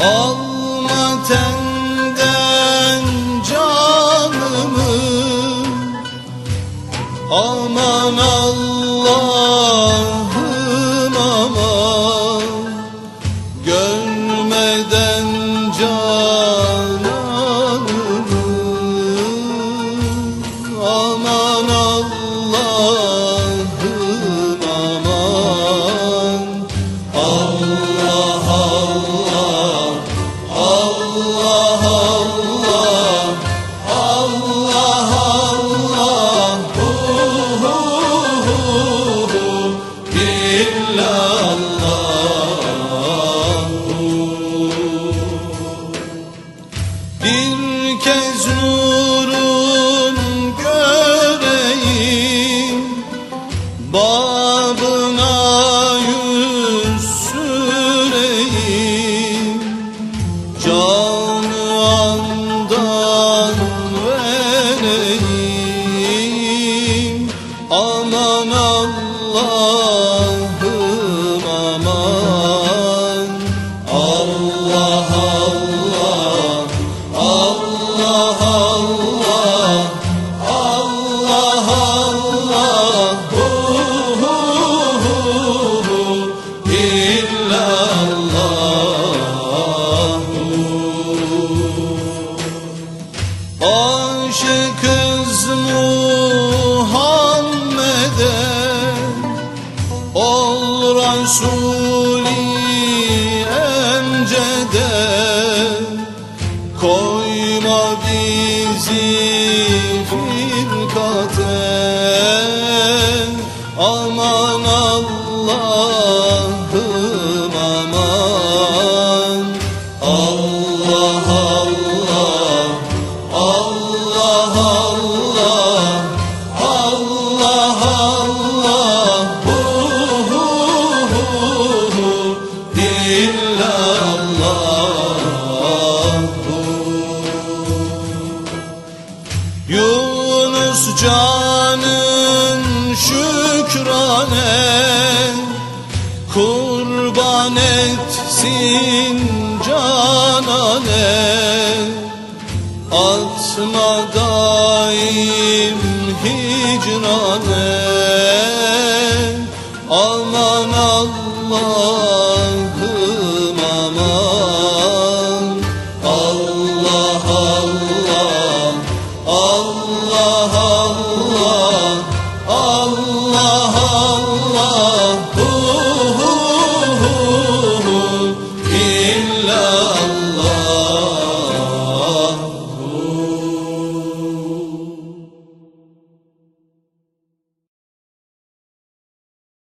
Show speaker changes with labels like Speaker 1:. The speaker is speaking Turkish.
Speaker 1: Alma tenden canımı. Aman Allah'ım aman bir kez nurun göreyim Babına yüz süreyim. Vereyim Aman Allah'ım Aşıkız Muhammed'e Ol Resulü emcede. Koyma bizi firkate. Aman Allah'ım Allah Allah Allah hu hu hu illallah Yunus canın şükrane Kurban etsin canane Atma daim hicrane. Aman Allah'ım aman. Allah Allah Allah Allah Allah